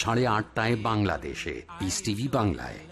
সাড়ে আটটায় বাংলাদেশে বাংলায়।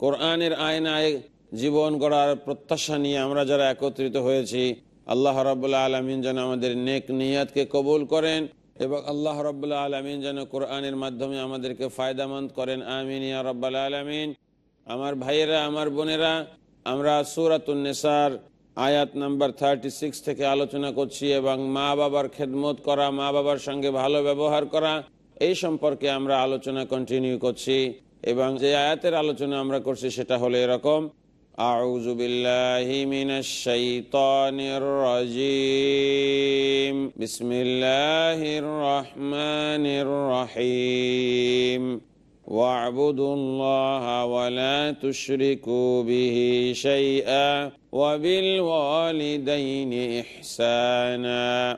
কোরআনের আয়নায় জীবন গড়ার প্রত্যাশা নিয়ে আমরা যারা একত্রিত হয়েছি, আল্লাহ রবাহ আলমিন যেন আমাদের নেক নিয়াতকে কবুল করেন এবং আল্লাহ রবাহ আলমিন যেন কোরআনের মাধ্যমে আমাদেরকে ফায়দামন্দ করেন। আমিন ইয়া রব্বাল আলমিন। আমার ভাইয়েরা, আমার বোনেরা, আমরা সুরাতুন্নেসার আয়াত নাম্বার থার্টি সিক্স থেকে আলোচনা করছি এবং মা বাবার খেদমত করা মা বাবার সঙ্গে ভালো ব্যবহার করা, এই সম্পর্কে আমরা আলোচনা কন্টিনিউ করছি। এবং যে আয়াতের আলোচনা আমরা করছি সেটা হলো এরকম أعوذ بالله من الشيطان الرجيم بسم الله الرحمن الرحيم واعبدوا الله ولا تشركوا به شيئا وبالوالدين إحسانا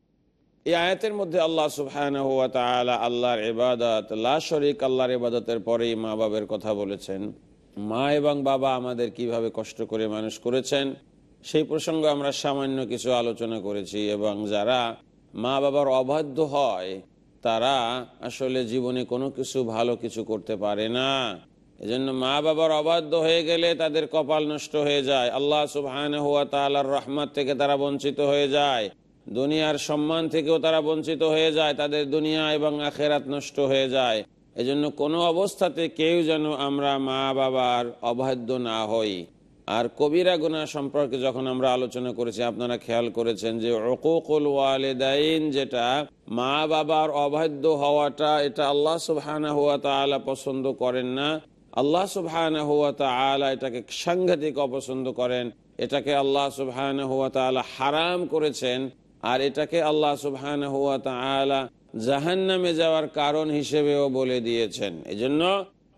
এই আয়াতের মধ্যে আল্লাহ সুবহান আল্লাহর ইবাদত, লা শরিক আল্লাহর ইবাদতের পরেই মা বাবার কথা বলেছেন। মা এবং বাবা আমাদের কীভাবে কষ্ট করে মানুষ করেছেন, সেই প্রসঙ্গে আমরা সামান্য কিছু আলোচনা করেছি এবং যারা মা বাবার অবাধ্য হয়, তারা আসলে জীবনে কোনো কিছু ভালো কিছু করতে পারে না। এজন্য মা বাবার অবাধ্য হয়ে গেলে তাদের কপাল নষ্ট হয়ে যায়। আল্লাহ সুবহান হুয়া তালার রহমত থেকে তারা বঞ্চিত হয়ে যায়। দুনিয়ার সম্মান থেকেও তারা বঞ্চিত হয়ে যায়, তাদের দুনিয়া এবং আখেরাত নষ্ট হয়ে যায়। এজন্য কোনো অবস্থাতে কেউ যেন আমরা মা বাবার অবাধ্য না হই। আর কবিরা গুনা সম্পর্কে যখন আমরা আলোচনা করেছি, আপনারা খেয়াল করেছেন যে অকুকুল ওয়ালেদাইন যেটা মা বাবার অবাধ্য হওয়াটা, এটা আল্লাহ সুবহানা হুয়া তালা পছন্দ করেন না। আল্লাহ সুবহানা হুয়া তালা এটাকে সাংঘাতিক অপছন্দ করেন। এটাকে আল্লাহ সুবহানা হুয়া তালা হারাম করেছেন। আর এটাকে আল্লাহ সুবহান হুয়া তালা জাহান্নামে যাওয়ার কারণ হিসেবেও বলে দিয়েছেন। এজন্য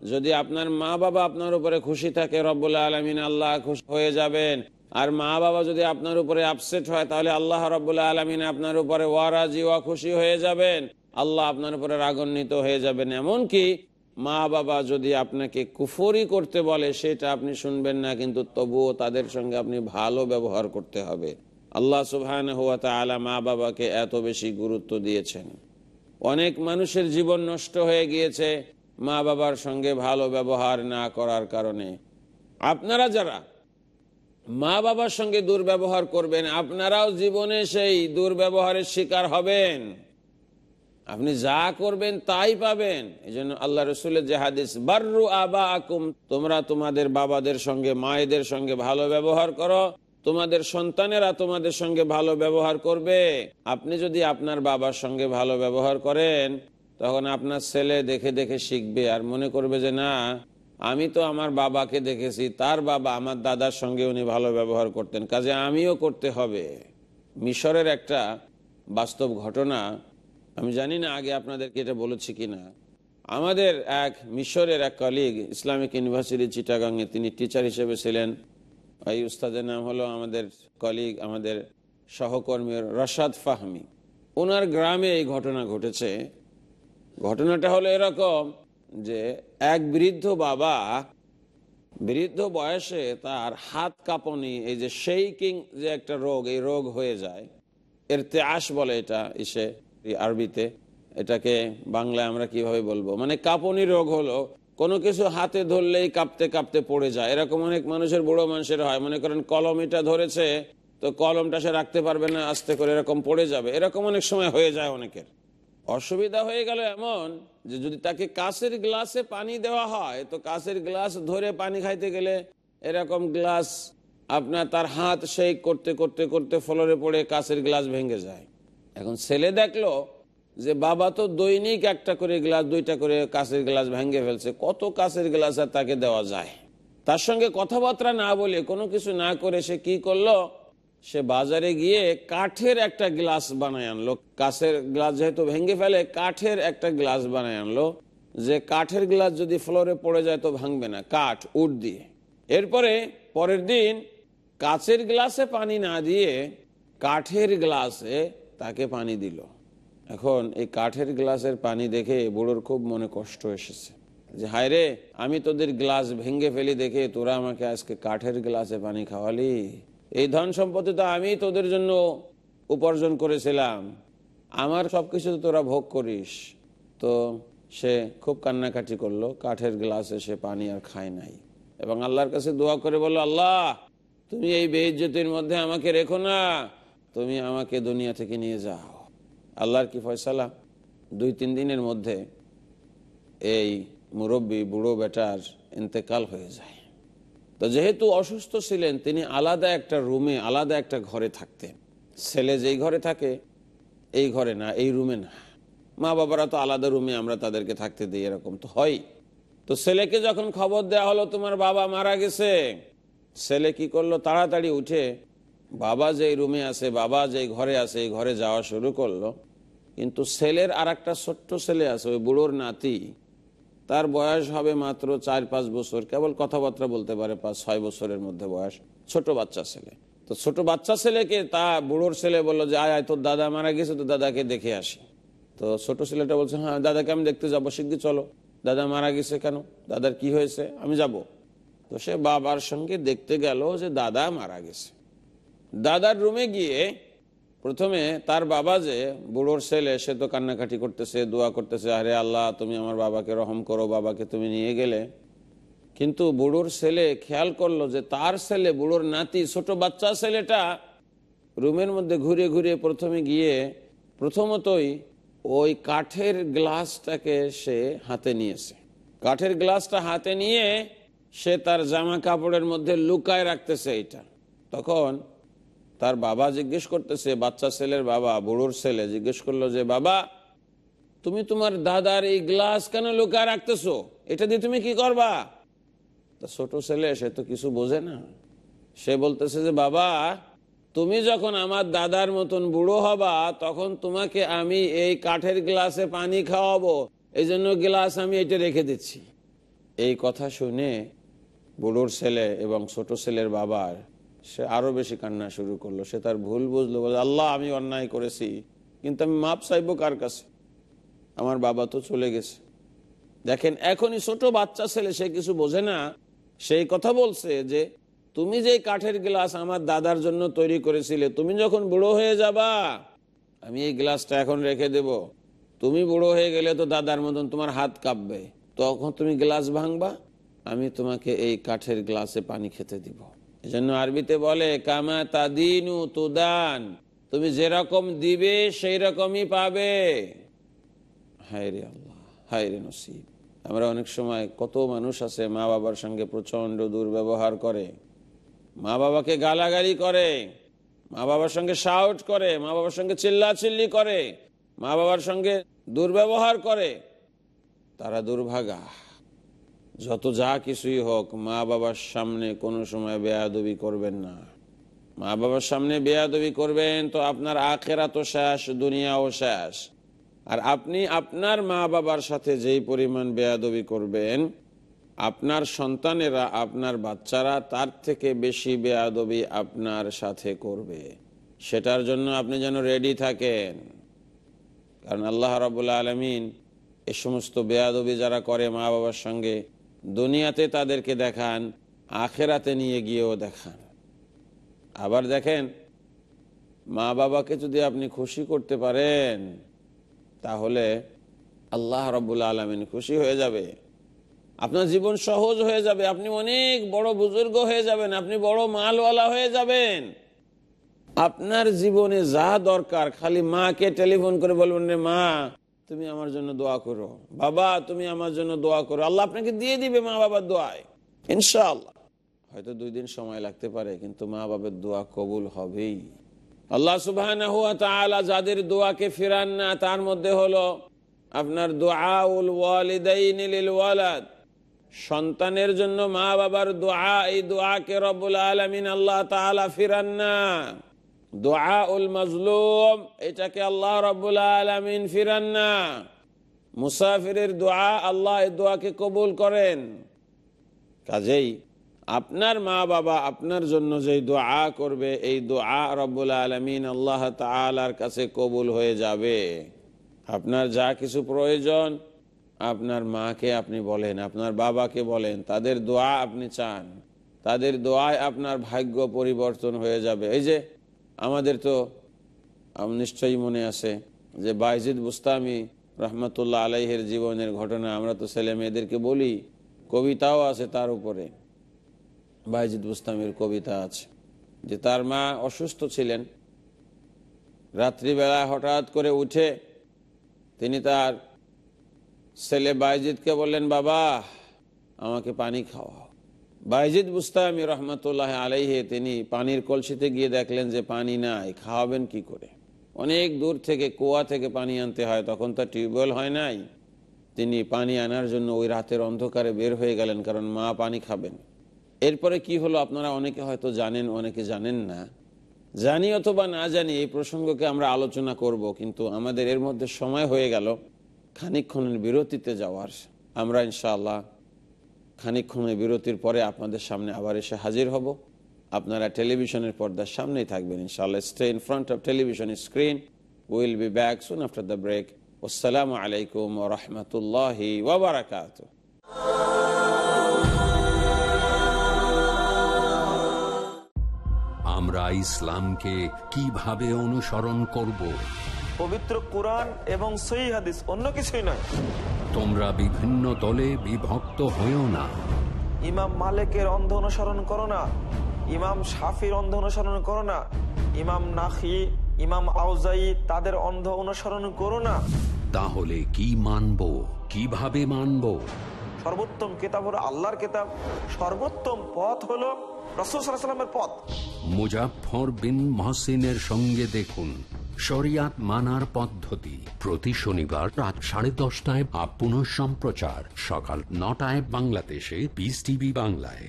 যদি আপনার মা বাবা আপনার উপরে খুশি থাকে রব্বুল্লা আলমিন আল্লাহ খুশি হয়ে যাবেন। আর মা বাবা যদি আপনার উপরে আপসেট হয়, তাহলে আল্লাহ রব্বুল্লাহ আলমিন আপনার উপরে ওয়ারাজি ওয়া খুশি হয়ে যাবেন। আল্লাহ আপনার উপরে রাগান্বিত হয়ে যাবেন। এমনকি মা বাবা যদি আপনাকে কুফরি করতে বলে, সেটা আপনি শুনবেন না, কিন্তু তবুও তাদের সঙ্গে আপনি ভালো ব্যবহার করতে হবে। আল্লাহ সুবহান হুয়া তালা মা বাবাকে এত বেশি গুরুত্ব দিয়েছেন। অনেক মানুষের জীবন নষ্ট হয়ে গিয়েছে মা বাবার সঙ্গে ভালো ব্যবহার না করার কারণে। আপনারা যারা মা বাবার সঙ্গে দুর্ব্যবহার করবেন, আপনারাও জীবনে সেই দুর্ব্যবহারের শিকার হবেন। আপনি যা করবেন তাই পাবেন। এই জন্য আল্লাহ রসুলের যে হাদিস, বার্রু আবা আকুম তোমরা তোমাদের বাবাদের সঙ্গে, মায়েদের সঙ্গে ভালো ব্যবহার করো। তোমাদের সন্তানেরা তোমাদের সঙ্গে ভালো ব্যবহার করবে। আপনি যদি আপনার বাবার সঙ্গে ভালো ব্যবহার করেন, তখন আপনার ছেলে দেখে দেখে শিখবে আর মনে করবে যে, না, আমি তো আমার বাবাকে দেখেছি, তার বাবা আমার দাদার সঙ্গে উনি ভালো ব্যবহার করতেন, কাজে আমিও করতে হবে। মিশরের একটা বাস্তব ঘটনা, আমি জানি না আগে আপনাদেরকে এটা বলেছি কিনা। আমাদের এক মিশরের এক কলিগ ইসলামিক ইউনিভার্সিটি চিটাগাংয়ে তিনি টিচার হিসেবে ছিলেন। এই উস্তাদের নাম হলো আমাদের কলিগ আমাদের সহকর্মী রশাদ ফাহমি। ওনার গ্রামে এই ঘটনা ঘটেছে। ঘটনাটা হলো এরকম যে এক বৃদ্ধ বাবা, বৃদ্ধ বয়সে তার হাত কাঁপনি, এই যে শেইকিং যে একটা রোগ, এই রোগ হয়ে যায়। এর তেয়াস বলে এটা ইসে আরবিতে। এটাকে বাংলায় আমরা কীভাবে বলব? মানে কাঁপনি রোগ হলো কোনো কিছু হাতে ধরলেই কাঁপতে কাঁপতে পড়ে যায়। এরকম অনেক মানুষের, বুড়ো মানুষের হয়। মনে করেন কলম এটা ধরেছে, তো কলমটা সে রাখতে পারবে না, আস্তে করে এরকম পড়ে যাবে। এরকম অনেক সময় হয়ে যায় অনেকের। অসুবিধা হয়ে গেল এমন যে যদি তাকে কাঁচের গ্লাসে পানি দেওয়া হয়, তো কাঁচের গ্লাস ধরে পানি খাইতে গেলে এরকম গ্লাস আপনার তার হাত সেই করতে করতে করতে ফলরে পড়ে কাঁচের গ্লাস ভেঙে যায়। এখন ছেলে দেখল যে বাবা তো দৈনিক একটা করে গ্লাস, দুইটা করে কাঁচের গ্লাস ভেঙে ফেলছে। কত কাঁচের গ্লাস আর তাকে দেওয়া যায়? তার সঙ্গে কথাবার্তা না বলে কোনো কিছু না করে সে কি করল? সে বাজারে গিয়ে কাঠের একটা গ্লাস বানায় আনলো। কাঠের গ্লাস যেহেতু ভেঙে ফেলে, কাঠের একটা গ্লাস বানায় আনলো। যে কাঠের গ্লাস যদি ফ্লোরে পড়ে যায় তো ভাঙবে না। কাঠ উড দিয়ে। এরপরে পরের দিন কাচের গ্লাসে পানি না দিয়ে কাঠের গ্লাসে তাকে পানি দিল। এখন এই কাঠের গ্লাসের পানি দেখে বুড়োর খুব মনে কষ্ট এসেছে। যে, হায় রে, আমি তোদের গ্লাস ভেঙে ফেলি দেখে তোরা আমাকে আজকে কাঠের গ্লাসে পানি খাওয়ালি? এই ধন সম্পত্তি তো আমি তোদের জন্য উপার্জন করেছিলাম। আমার সব কিছু তোরা ভোগ করিস। তো সে খুব কান্নাকাটি করল, কাঠের গ্লাসে সে পানি আর খায় নাই। এবং আল্লাহর কাছে দোয়া করে বলল, আল্লাহ, তুমি এই বেইজ্জতির মধ্যে আমাকে রেখো না, তুমি আমাকে দুনিয়া থেকে নিয়ে যাও। আল্লাহর কি ফয়সালা? দুই, তিন দিনের মধ্যে এই মুরব্বী বুড়ো বেটার ইন্তেকাল হয়ে যায়। তো যেহেতু অসুস্থ ছিলেন, তিনি আলাদা একটা রুমে, আলাদা একটা ঘরে থাকতেন। ছেলে যেই ঘরে থাকে, এই ঘরে না, এই রুমে না। মা বাবারা তো আলাদা রুমে, আমরা তাদেরকে থাকতে দিই, এরকম তো হয় তো ছেলেকে যখন খবর দেওয়া হলো, তোমার বাবা মারা গেছে। ছেলে কি করল? তাড়াতাড়ি উঠে বাবা যেই রুমে আছে, বাবা যেই ঘরে আছে, এই ঘরে যাওয়া শুরু করল। কিন্তু ছেলের আর একটা ছোট্ট ছেলে আছে, ওই বুড়োর নাতি। তার বয়স হবে মাত্র চার পাঁচ বছর, কেবল কথাবার্তা বলতে পারে পাঁচ ছয় বছরের মধ্যে বয়স। ছোট বাচ্চা ছেলে। তো ছোট বাচ্চা ছেলেকে তা বুড়োর ছেলে বলল যে, আয় তোর দাদা মারা গেছে, তো দাদাকে দেখে আসি। তো ছোট ছেলেটা বলছে হ্যাঁ দাদাকে আমি দেখতে যাব শিগগির চলো। দাদা মারা গেছে কেন? দাদার কি হয়েছে? আমি যাব। তো সে বাবার সঙ্গে দেখতে গেল যে, দাদা মারা গেছে। দাদার রুমে গিয়ে প্রথমে তার বাবা যে, বুড়োর ছেলে, সে তো কান্নাকাটি করতেছে, দোয়া করতেছে, আরে আল্লাহ, তুমি আমার বাবাকে রহম করো, বাবাকে তুমি নিয়ে গেলে। কিন্তু বুড়োর ছেলে খেয়াল করল যে তার ছেলে, বুড়োর নাতি, ছোট বাচ্চা ছেলেটা রুমের মধ্যে ঘুরে ঘুরে প্রথমে গিয়ে প্রথমতই ওই কাঠের গ্লাসটাকে সে হাতে নিয়েছে। কাঠের গ্লাসটা হাতে নিয়ে সে তার জামা কাপড়ের মধ্যে লুকায় রাখতেছে এটা তখন তার বাবা জিজ্ঞেস করতেছে, বাচ্চা ছেলের বাবা, বুড়োর ছেলে জিজ্ঞেস করল যে, বাবা, তুমি তোমার দাদার এই গ্লাস কেন লুকায় রাখতেছো? এটা দিয়ে তুমি কি করবা? তা ছোট ছেলে, সে তো কিছু বোঝে না। সে বলতেছে যে, বাবা, তুমি যখন আমার দাদার মতন বুড়ো হবা, তখন তোমাকে আমি এই কাঠের গ্লাসে পানি খাওয়াবো। এই জন্য গ্লাস আমি এটা রেখে দিচ্ছি। এই কথা শুনে বুড়োর ছেলে এবং ছোট ছেলের বাবার সে আরও বেশি কান্না শুরু করল। সে তার ভুল বুঝলো, বলে, আল্লাহ, আমি অন্যায় করেছি, কিন্তু আমি মাপ চাইব কার কাছে? আমার বাবা তো চলে গেছে। দেখেন, এখনই ছোট বাচ্চা ছেলে, সে কিছু বোঝে না। সেই কথা বলছে যে, তুমি যে কাঠের গ্লাস আমার দাদার জন্য তৈরি করেছিলে, তুমি যখন বুড়ো হয়ে যাবা, আমি এই গ্লাসটা এখন রেখে দেব। তুমি বুড়ো হয়ে গেলে তো দাদার মতন তোমার হাত কাঁপবে। তখন তুমি গ্লাস ভাঙবা, আমি তোমাকে এই কাঠের গ্লাসে পানি খেতে দিব। এজন্য আরবিতে বলে, কামা তাদিনু তুদান। তুমি যেরকম দিবে সেই রকমই পাবে আল্লাহ, হায় রে আমরা অনেক সময় কত মানুষ আছে মা বাবার সঙ্গে প্রচণ্ড দুর্ব্যবহার করে। মা বাবাকে গালাগালি করে মা বাবার সঙ্গে শাউট করে মা বাবার সঙ্গে চিল্লাচিল্লি করে মা বাবার সঙ্গে দুর্ব্যবহার করে। তারা দুর্ভাগা। যত যা কিছুই হোক, মা বাবার সামনে কোনো সময় বেয়াদবি করবেন না। মা বাবার সামনে বেয়াদবি করবেন তো আপনার আখেরা তো শেষ, দুনিয়াও শেষ। আর আপনি আপনার মা বাবার সাথে যেই পরিমাণ বেয়াদবি করবেন, আপনার সন্তানেরা, আপনার বাচ্চারা তার থেকে বেশি বেয়াদবি আপনার সাথে করবে। সেটার জন্য আপনি যেন রেডি থাকেন। কারণ আল্লাহ রাবুল্লা আলমিন এ সমস্ত বেয়াদবি যারা করে মা বাবার সঙ্গে দুনিয়াতে তাদেরকে দেখান, আখেরাতে নিয়ে গিয়েও দেখান। আবার দেখেন মা বাবাকে যদি আপনি খুশি করতে পারেন, তাহলে আল্লাহ রব্বুল্লা আলমিন খুশি হয়ে যাবে। আপনার জীবন সহজ হয়ে যাবে, আপনি অনেক বড় বুজুর্গ হয়ে যাবেন, আপনি বড় মালওয়ালা হয়ে যাবেন। আপনার জীবনে যা দরকার, খালি মাকে টেলিফোন করে বলবেন, রে মা তুমি আমার জন্য দোয়া করো। বাবা, তুমি আমার জন্য দোয়া করো। আল্লাহ আপনাকে দিয়ে দিবে মা বাবার দোয়ায়। ইনশাআল্লাহ। হয়তো দুই দিন সময় লাগতে পারে, কিন্তু মা বাবার দোয়া কবুল হবেই। আল্লাহ সুবাহ যাদের দোয়াকে ফিরান না, তার মধ্যে হলো আপনার ওয়ালাদ। সন্তানের জন্য মা বাবার দোয়া, এই দোয়াকে রব্বুল আলমিন আল্লাহ ফিরান না। দোয়া উল মজলুম, এটাকে আল্লাহ রব্বুল আলমিন ফিরান না। মুসাফিরের দোয়া আল্লাহ এই দোয়াকে কবুল করেন। কাজেই আপনার মা বাবা আপনার জন্য যে দোয়া করবে, এই দোয়া রব্বুল আলমিন আল্লাহ তালার কাছে কবুল হয়ে যাবে। আপনার যা কিছু প্রয়োজন, আপনার মাকে আপনি বলেন, আপনার বাবাকে বলেন, তাদের দোয়া আপনি চান। তাদের দোয়ায় আপনার ভাগ্য পরিবর্তন হয়ে যাবে। এই যে আমাদের তো নিশ্চয়ই মনে আছে যে বাইজিদ বুস্তামি রহমতুল্লাহ আলাইহের জীবনের ঘটনা, আমরা তো ছেলে মেয়েদেরকে বলি, কবিতাও আছে তার উপরে। বাইজিদ বুস্তামির কবিতা আছে যে তার মা অসুস্থ ছিলেন। রাত্রিবেলা হঠাৎ করে উঠে তিনি তার ছেলে বাইজিদকে বললেন, বাবা, আমাকে পানি খাওয়া বাইজিদ বুস্তামি রহমতুল্লাহ আলাইহে, তিনি পানির কলসিতে গিয়ে দেখলেন যে পানি নাই, খাওয়াবেন কি করে? অনেক দূর থেকে কুয়া থেকে পানি আনতে হয়, তখন তো টিউবওয়েল হয় নাই। তিনি পানি আনার জন্য ওই রাতের অন্ধকারে বের হয়ে গেলেন, কারণ মা পানি খাবেন। এরপরে কি হলো আপনারা অনেকে হয়তো জানেন, অনেকে জানেন না। জানি অথবা না জানি, এই প্রসঙ্গকে আমরা আলোচনা করব, কিন্তু আমাদের এর মধ্যে সময় হয়ে গেল খানিক্ষণের বিরতিতে যাওয়ার। আমরা ইনশাআল্লাহ খানিক্ষণের বিরতির পরে আপনাদের সামনে আবার এসে হাজির হব। আপনারা টেলিভিশনের পর্দার সামনেই থাকবেন, ইনশাআল্লাহ। Stay in front of television screen will be back soon after the break আসসালামু আলাইকুম রহমতুল্লাহি ওবরাকাত আমরা ইসলামকে কীভাবে অনুসরণ করব? পবিত্র কোরআন এবং সই হাদিস অন্য কিছুই নয়। তোমরা বিভিন্ন দলে বিভক্ত হয়েও না। ইমাম মালিকের অন্ধ অনুসরণ করো না ইমাম সাফির অন্ধ অনুসরণ করো না ইমাম নাখি ইমাম আউজাই তাদের অন্ধ অনুসরণ করো না। তাহলে কি মানব? কীভাবে মানব? সর্বোত্তম কেতাব হলো আল্লাহর কেতাব। সর্বোত্তম পথ হলো রসুল সাল্লামের পথ। মুজাফর বিন মহসিনের সঙ্গে দেখুন। শরিয়াত মানার পদ্ধতি। প্রতি শনিবার রাত সাড়ে দশটায় পুনঃ সম্প্রচার সকাল নটায় বাংলাদেশে বিস টিভি বাংলায়।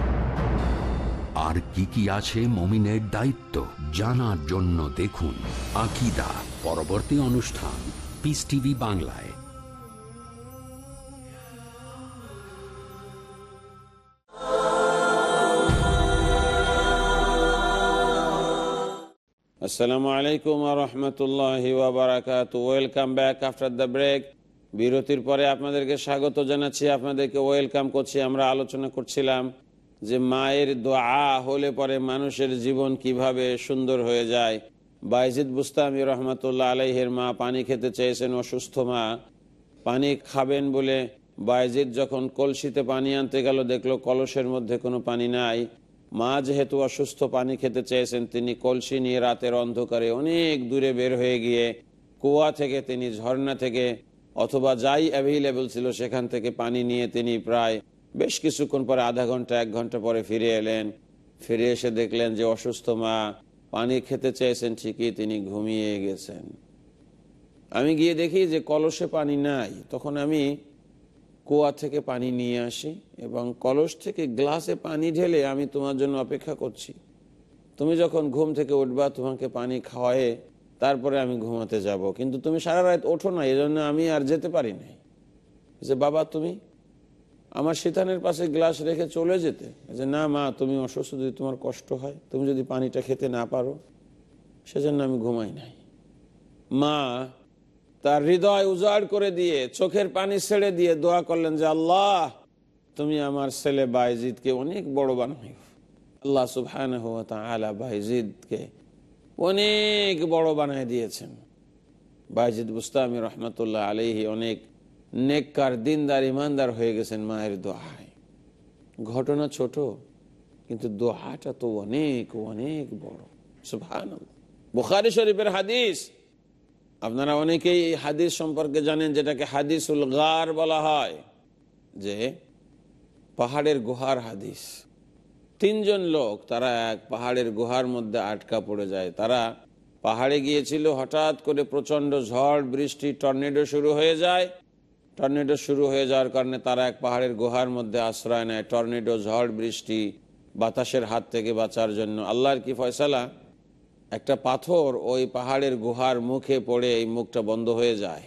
আর কি কি আছে মমিনের দায়িত্ব জানার জন্য দেখুন আকিদা পরবর্তী অনুষ্ঠান পিস টিভি বাংলায়। আসসালামু আলাইকুম রহমতুল্লাহ ওবরাকাত welcome back after the break বিরতির পরে আপনাদেরকে স্বাগত জানাচ্ছি, আপনাদেরকে ওয়েলকাম করছি, আমরা আলোচনা করছিলাম। যে মায়ের দোয়া হলে পরে মানুষের জীবন কীভাবে সুন্দর হয়ে যায়। বাইজিদ বুস্তামি রহমতুল্লাহ আলাইহের মা পানি খেতে চেয়েছেন অসুস্থ মা। পানি খাবেন বলে বাইজিদ যখন কলসিতে পানি আনতে গেল, দেখল কলসের মধ্যে কোনো পানি নাই। মা যেহেতু অসুস্থ, পানি খেতে চেয়েছেন, তিনি কলসি নিয়ে রাতের অন্ধকারে অনেক দূরে বের হয়ে গিয়ে কুয়া থেকে, তিনি ঝর্ণা থেকে অথবা যাই অ্যাভেলেবল ছিল সেখান থেকে পানি নিয়ে তিনি প্রায় বেশ কিছুক্ষণ পরে আধা ঘণ্টা, এক ঘণ্টা পরে ফিরে এলেন। ফিরে এসে দেখলেন যে অসুস্থ মা পানি খেতে চেয়েছেন ঠিকই, তিনি ঘুমিয়ে গেছেন। আমি গিয়ে দেখি যে কলসে পানি নাই। তখন আমি কুয়া থেকে পানি নিয়ে আসি এবং কলস থেকে গ্লাসে পানি ঢেলে আমি তোমার জন্য অপেক্ষা করছি। তুমি যখন ঘুম থেকে উঠবা, তোমাকে পানি খাওয়ায়ে তারপরে আমি ঘুমাতে যাব। কিন্তু তুমি সারা রাত ওঠো না এই জন্য আমি আর যেতে পারি নাই। যে বাবা, তুমি আমার শীতানের পাশে গ্লাস রেখে চলে যেতে। যে, না মা, তুমি অসুস্থ, যদি তোমার কষ্ট হয়, তুমি যদি পানিটা খেতে না পারো, সেজন্য আমি ঘুমাই নাই। মা তার হৃদয় উজাড় করে দিয়ে, চোখের পানি ছেড়ে দিয়ে দোয়া করলেন যে, আল্লাহ, তুমি আমার ছেলে বাইজিদকে অনেক বড় বানাই আল্লাহ সুবহান বাইজিদকে অনেক বড় বানায় দিয়েছেন। বাইজিদ বুস্তামি রহমতুল্লাহ আলহি অনেক নেককার, দিনদার, ইমানদার হয়ে গেছেন মায়ের দোহায়। ঘটনা ছোট, কিন্তু দোহাটা তো অনেক অনেক বড়। সুবহান বুখারি শরীফের হাদিস। আপনারা অনেকেই হাদিস সম্পর্কে জানেন, যেটাকে হাদিসুল গার বলা হয়, যে পাহাড়ের গুহার হাদিস। তিনজন লোক, তারা এক পাহাড়ের গুহার মধ্যে আটকা পড়ে যায়। তারা পাহাড়ে গিয়েছিল, হঠাৎ করে প্রচণ্ড ঝড়, বৃষ্টি, টর্নেডো শুরু হয়ে যায়। টর্নেডো শুরু হয়ে যাওয়ার কারণে তারা এক পাহাড়ের গুহার মধ্যে আশ্রয় নেয়। টর্নেডো, ঝড়, বৃষ্টি, বাতাসের হাত থেকে বাঁচার জন্য। আল্লাহর কি ফয়সালা? একটা পাথর ওই পাহাড়ের গুহার মুখে পড়ে এই মুখটা বন্ধ হয়ে যায়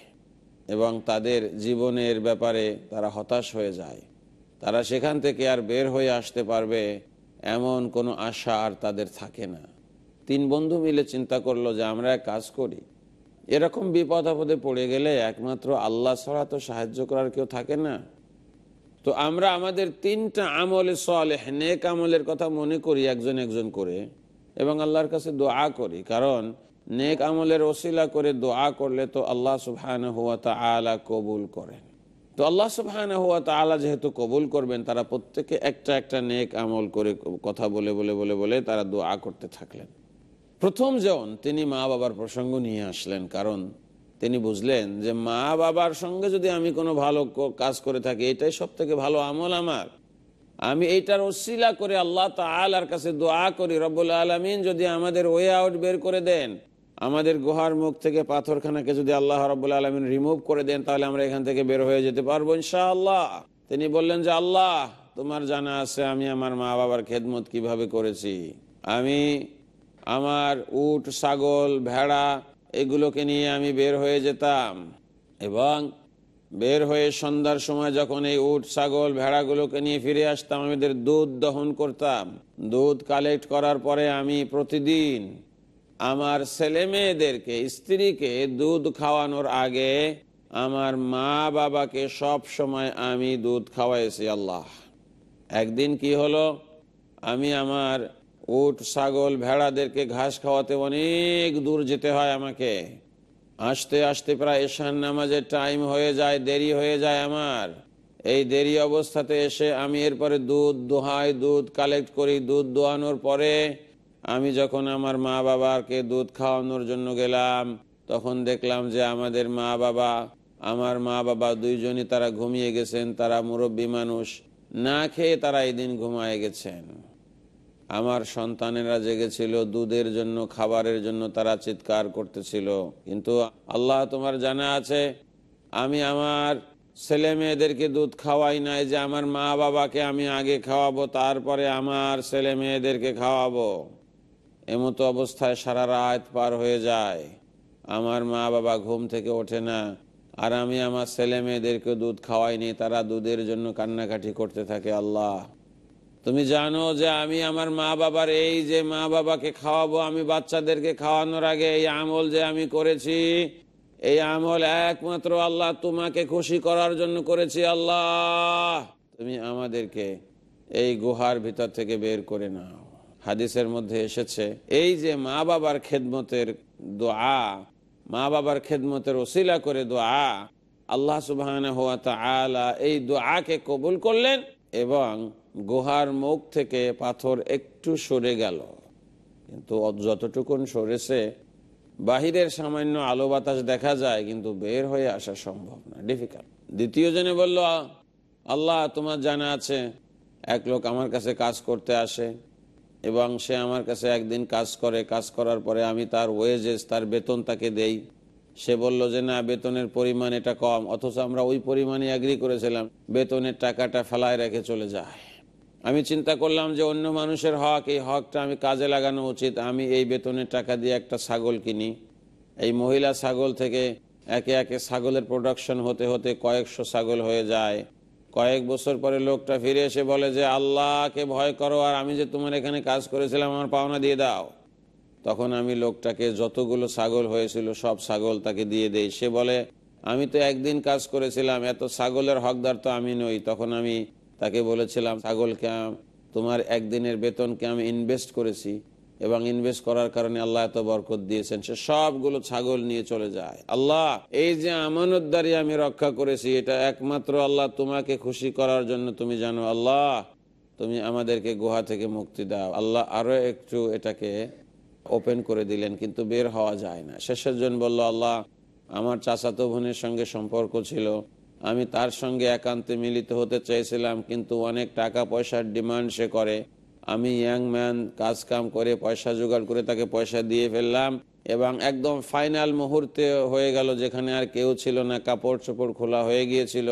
এবং তাদের জীবনের ব্যাপারে তারা হতাশ হয়ে যায়। তারা সেখান থেকে আর বের হয়ে আসতে পারবে এমন কোনো আশা আর তাদের থাকে না। তিন বন্ধু মিলে চিন্তা করল যে আমরা কাজ করি। এরকম বিপদ আপদে পড়ে গেলে একমাত্র আল্লাহ ছাড়া তো সাহায্য করার কেউ থাকে না। তো আমরা আমাদের তিনটা আমলে সলেহ, নেক আমলের কথা মনে করি একজন একজন করে এবং আল্লাহর কাছে দোয়া করি। কারণ নেক আমলের ওসিলা করে দোয়া করলে তো আল্লাহ সুবহান হুয়া তালা কবুল করেন। তো আল্লাহ সুবহান হুয়া তালা যেহেতু কবুল করবেন, তারা প্রত্যেকে একটা একটা নেক আমল করে কথা বলে বলে বলে বলে তারা দোয়া করতে থাকলেন। প্রথম জন তিনি মা বাবার প্রসঙ্গ নিয়ে আসলেন, কারণ তিনি বুঝলেন যে মা বাবার সঙ্গে যদি আমি কোনো ভালো কাজ করে থাকি, এটাই সব থেকে ভালো আমল আমার। আমি এইটার ওসিলা করে আল্লাহ তালার কাছে দোয়া করি, রব্বুল আলমিন যদি আমাদের ওয়ে আউট বের করে দেন, আমাদের গুহার মুখ থেকে পাথরখানাকে যদি আল্লাহ রব্বুল আলমিন রিমুভ করে দেন, তাহলে আমরা এখান থেকে বের হয়ে যেতে পারব ইনশাআল্লাহ। তিনি বললেন যে, আল্লাহ, তোমার জানা আছে আমি আমার মা বাবার খেদমত কীভাবে করেছি। আমি আমার উট, ছাগল, ভেড়া, এগুলোকে নিয়ে আমি বের হয়ে যেতাম। এবং বের হয়ে সন্ধ্যার সময় যখন এই উট, ছাগল, ভেড়াগুলোকে নিয়ে ফিরে আসতাম আমাদের দুধ দহন করতাম। দুধ কালেক্ট করার পরে আমি প্রতিদিন আমার ছেলে মেয়েদেরকে স্ত্রীকে দুধ খাওয়ানোর আগে আমার মা বাবাকে সব সময় আমি দুধ খাওয়াইছি আল্লাহ। একদিন কি হলো? আমি আমার উট, ছাগল, ভেড়াদেরকে ঘাস খাওয়াতে অনেক দূর যেতে হয় আমাকে। আসতে আসতে প্রায় এশান নামাজের টাইম হয়ে যায়, দেরি হয়ে যায় আমার। এই দেরি অবস্থাতে এসে আমি এরপরে দুধ দোহাই, দুধ কালেক্ট করি। দুধ দোয়ানোর পরে আমি যখন আমার মা বাবাকে দুধ খাওয়ানোর জন্য গেলাম, তখন দেখলাম যে আমাদের মা বাবা আমার মা বাবা দুইজনই তারা ঘুমিয়ে গেছেন, তারা মুরব্বী মানুষ। না খেয়ে তারা এই দিন ঘুমায় গেছেন। আমার সন্তানেরা জেগেছিল, দুধের জন্য, খাবারের জন্য তারা চিৎকার করতেছিল। কিন্তু আল্লাহ তোমার জানা আছে, আমি আমার ছেলে মেয়েদেরকে দুধ খাওয়াই নাই যে আমার মা বাবাকে আমি আগে খাওয়াবো, তারপরে আমার ছেলে মেয়েদেরকে খাওয়াবো। এমতো অবস্থায় সারা রাত পার হয়ে যায়। আমার মা বাবা ঘুম থেকে ওঠে না, আর আমি আমার ছেলে মেয়েদেরকে দুধ খাওয়াইনি, তারা দুধের জন্য কান্নাকাটি করতে থাকে আল্লাহ। তুমি জানো যে আমি আমার মা বাবার এই যে মা বাবাকে খাওয়াবো, আমি বাচ্চাদেরকে খাওয়ানোর আগে এই আমল যে আমি করেছি, এই আমল একমাত্র আল্লাহ তোমাকে খুশি করার জন্য করেছি, আল্লাহ। তুমি আমাদেরকে এই গুহার ভিতর থেকে বের করে নাও। হাদিসের মধ্যে এসেছে, এই যে মা বাবার খেদমতের দোয়া, মা বাবার খেদমতের ওসিলা করে দোয়া, আল্লাহ সুবাহ এই দোয়াকে কবুল করলেন এবং গুহার মুখ থেকে পাথর একটু সরে গেল। কিন্তু যতটুকুন সরেছে, বাহিরের সামান্য আলো বাতাস দেখা যায়, কিন্তু বের হয়ে আসা সম্ভব না। ডিফিকাল্ট দ্বিতীয় জনে বলল আল্লাহ, তোমার জানা আছে, এক লোক আমার কাছে কাজ করতে আসে এবং সে আমার কাছে একদিন কাজ করে। কাজ করার পরে আমি তার ওয়েজেস তার বেতন তাকে দেই। সে বলল যে, না, বেতনের পরিমাণ এটা কম, অথচ আমরা ওই পরিমাণে অ্যাগ্রি করেছিলাম। বেতনের টাকাটা ফেলায় রেখে চলে যায়। আমি চিন্তা করলাম যে অন্য মানুষের হক, এই হকটা আমি কাজে লাগানো উচিত। আমি এই বেতনের টাকা দিয়ে একটা ছাগল কিনি। এই মহিলা ছাগল থেকে একে একে ছাগলের প্রোডাকশন হতে হতে কয়েকশো ছাগল হয়ে যায়। কয়েক বছর পরে লোকটা ফিরে এসে বলে যে, আল্লাহকে ভয় করো, আর আমি যে তোমার এখানে কাজ করেছিলাম, আমার পাওনা দিয়ে দাও। তখন আমি লোকটাকে যতগুলো ছাগল হয়েছিল, সব ছাগল তাকে দিয়ে দেই। সে বলে, আমি তো একদিন কাজ করেছিলাম, এত ছাগলের হকদার তো আমি নই। তখন আমি তাকে বলেছিলাম, ছাগলকে তোমার একদিনের বেতনকে আমি ইনভেস্ট করেছি এবং ইনভেস্ট করার কারণে আল্লাহ এত বরকত দিয়েছেন। সে সবগুলো ছাগল নিয়ে চলে যায়। আল্লাহ, এই যে আমানতদারি আমি রক্ষা করেছি, এটা একমাত্র আল্লাহ তোমাকে খুশি করার জন্য তুমি জানো। আল্লাহ, তুমি আমাদেরকে গুহা থেকে মুক্তি দাও। আল্লাহ আরও একটু এটাকে ওপেন করে দিলেন, কিন্তু বের হওয়া যায় না। শেষের জন বলল, আল্লাহ, আমার চাচাতো বোনের সঙ্গে সম্পর্ক ছিল। আমি তার সঙ্গে একান্তে মিলিত হতে চেয়েছিলাম, কিন্তু অনেক টাকা পয়সার ডিমান্ড সে করে। আমি ইয়াং ম্যান কাজ কাম করে পয়সা জোগাড় করে তাকে পয়সা দিয়ে ফেললাম এবং একদম ফাইনাল মুহূর্তে হয়ে গেল যেখানে আর কেউ ছিল না কাপড় চোপড় খোলা হয়ে গিয়েছিল।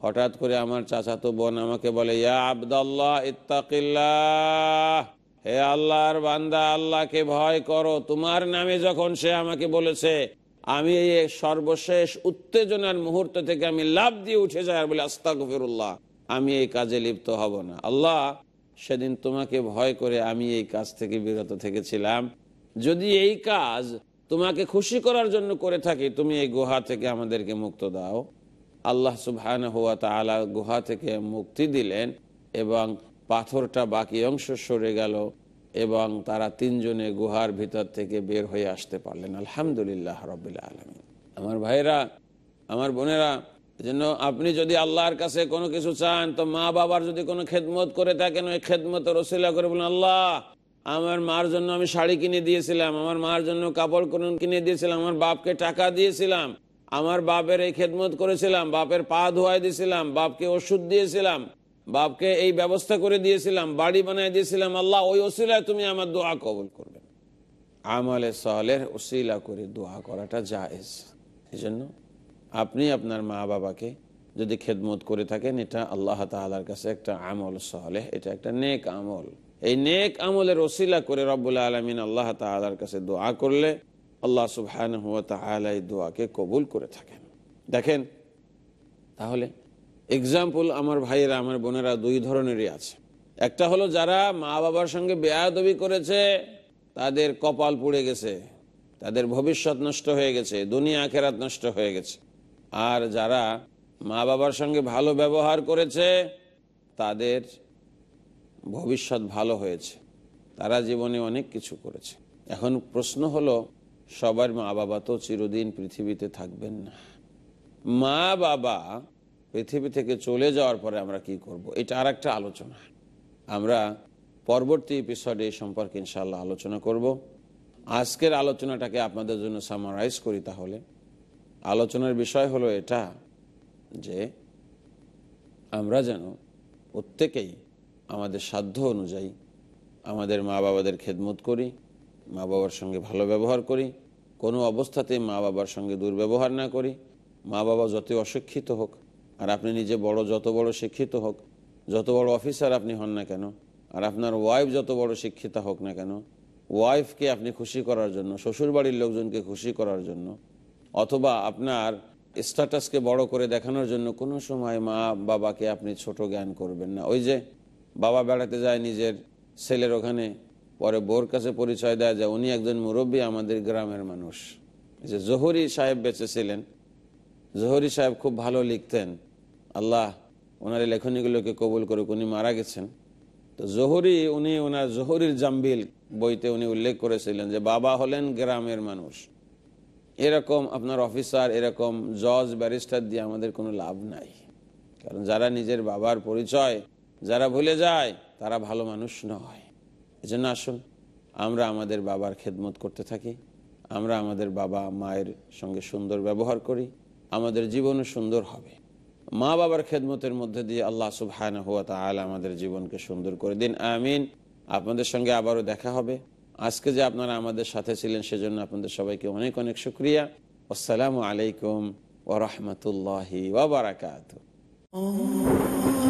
হঠাৎ করে আমার চাচাতো বোন আমাকে বলে, ইয়া আবদাল্লাহ, ইত্তাকিল্লাহ, হে আল্লাহর বান্দা, আল্লাহকে ভয় করো। তোমার নামে যখন সে আমাকে বলেছে আমি এই সর্বশেষ উত্তেজনার মুহূর্ত থেকে আমি লাভ দিয়ে উঠে যাই আর বলে আস্তা গফিরুল্লাহ আমি এই কাজে লিপ্ত হব না। আল্লাহ সেদিন তোমাকে ভয় করে আমি এই কাজ থেকে বিরত থেকেছিলাম। যদি এই কাজ তোমাকে খুশি করার জন্য করে থাকি, তুমি এই গুহা থেকে আমাদেরকে মুক্ত দাও। আল্লাহ সুবহান হুয়া তালা গুহা থেকে মুক্তি দিলেন এবং পাথরটা বাকি অংশ সরে গেল। এবং তারা তিনজনে গুহার ভিতর থেকে বের হয়ে আসতে পারলেন। আলহামদুলিল্লাহ রবিল্লা আলমী আমার ভাইরা আমার বোনেরা জন্য আপনি যদি আল্লাহর কাছে কোনো কিছু চান, তো মা বাবার যদি কোনো খেদমত করে থাকেন, ওই খেদমত রসিলা করে বলেন আল্লাহ, আমার মার জন্য আমি শাড়ি কিনে দিয়েছিলাম, আমার মার জন্য কাপড় কিনে দিয়েছিলাম, আমার বাপকে টাকা দিয়েছিলাম, আমার বাপের এই খেদমত করেছিলাম, বাপের পা ধোয়াই দিয়েছিলাম, বাপকে ওষুধ দিয়েছিলাম বাপকে এই ব্যবস্থা করে দিয়েছিলাম, বাড়ি বানিয়ে দিয়েছিলাম, আল্লাহ ওই ওসিলায় তুমি আমার দোয়া কবল করবে। আমলে সহলের ওসিলা করে দোয়া করাটা জায়েজ। এই জন্য আপনি আপনার মা বাবাকে যদি খেদমত করে থাকেন, এটা আল্লাহ তালার কাছে একটা আমল সহলে এটা একটা নেক আমল। এই নেক আমলের ওসিলা করে রব্বুল্লা আলমিন আল্লাহ তালার কাছে দোয়া করলে আল্লাহ সুবহান হুয়া তালা এই দোয়াকে কবুল করে থাকেন। দেখেন, তাহলে এক্সাম্পল আমার ভাইয়েরা, আমার বোনেরা দুই ধরনেরই আছে। একটা হলো যারা মা বাবার সঙ্গে বেয়াদবি করেছে, তাদের কপাল পুড়ে গেছে, তাদের ভবিষ্যৎ নষ্ট হয়ে গেছে, দুনিয়া আখেরাত নষ্ট হয়ে গেছে। আর যারা মা বাবার সঙ্গে ভালো ব্যবহার করেছে, তাদের ভবিষ্যৎ ভালো হয়েছে। তারা জীবনে অনেক কিছু করেছে। এখন প্রশ্ন হলো, সবার মা বাবা তো চিরদিন পৃথিবীতে থাকবেন না। মা বাবা পৃথিবী থেকে চলে যাওয়ার পরে আমরা কি করব। এটা আর একটা আলোচনা। আমরা পরবর্তী এপিসোডে এই সম্পর্কে ইনশাল্লাহ আলোচনা করব। আজকের আলোচনাটাকে আপনাদের জন্য সামারাইজ করি তাহলে। আলোচনার বিষয় হলো এটা যে আমরা যেন প্রত্যেকেই আমাদের সাধ্য অনুযায়ী আমাদের মা বাবাদের খেদমত করি মা বাবার সঙ্গে ভালো ব্যবহার করি, কোনো অবস্থাতেই মা বাবার সঙ্গে দুর্ব্যবহার না করি মা বাবা যতই অশিক্ষিত হোক আর আপনি নিজে বড়, যত বড় শিক্ষিত হোক, যত বড় অফিসার আপনি হন না কেন, আর আপনার ওয়াইফ যত বড় শিক্ষিতা হোক না কেন ওয়াইফকে আপনি খুশি করার জন্য, শ্বশুরবাড়ির লোকজনকে খুশি করার জন্য, অথবা আপনার স্ট্যাটাসকে বড় করে দেখানোর জন্য কোনো সময় মা বাবাকে আপনি ছোট জ্ঞান করবেন না। ওই যে বাবা বেড়াতে যায় নিজের ছেলের ওখানে, পরে বোর কাছে পরিচয় দেওয়া যায় উনি একজন মুরব্বী আমাদের গ্রামের মানুষ। যে জহুরি সাহেব বেঁচে ছিলেন, জহরি সাহেব খুব ভালো লিখতেন। আল্লাহ ওনার লেখনীগুলোকে কবুল করুক, উনি মারা গেছেন। তো জহুরি, উনি ওনার জহুরির জাম্বিল বইতে উনি উল্লেখ করেছিলেন যে, বাবা হলেন গ্রামের মানুষ। এরকম আপনার অফিসার, এরকম জজ, ব্যারিস্টার দিয়ে আমাদের কোনো লাভ নাই। কারণ যারা নিজের বাবার পরিচয়, যারা ভুলে যায়, তারা ভালো মানুষ নয়। এজন্য আসুন, আমরা আমাদের বাবার খেদমত করতে থাকি। আমরা আমাদের বাবা মায়ের সঙ্গে সুন্দর ব্যবহার করি। আমাদের জীবনও সুন্দর হবে। মা বাবার খেদমতের মধ্যে দিয়ে আল্লাহ সুবহান হুয়া তাহলে আমাদের জীবনকে সুন্দর করে দিন। আমিন। আপনাদের সঙ্গে আবারও দেখা হবে। আজকে যে আপনারা আমাদের সাথে ছিলেন, সেজন্য আপনাদের সবাইকে অনেক অনেক শুক্রিয়া। আসসালামু আলাইকুম ওরহমতুল্লাহি ওবরাকাত Oh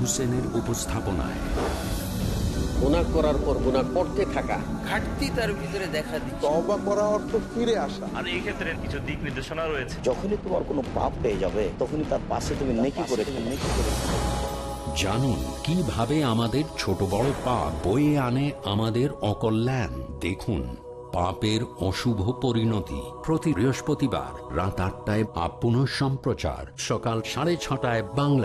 হোসেনের উপস্থাপনায়। গুনাহ করার পর গুনাহ করতে থাকা। ঘাটতি তার ভিতরে দেখা দিচ্ছে। তওবা করা অর্থ ফিরে আসা। আর এই ক্ষেত্রে কিছু দিক নির্দেশনা রয়েছে। যখনই তোমার কোনো পাপ পেয়ে যাবে তখনই তার পাশে তুমি নেকি করে নেকি করে জানুন কীভাবে আমাদের ছোট বড় পাপ বয়ে আনে আমাদের অকল্যাণ? দেখুন পাপের অশুভ পরিণতি। প্রতি বৃহস্পতিবার রাত আটটায় আপন সম্প্রচার সকাল সাড়ে ছটায় বাংলা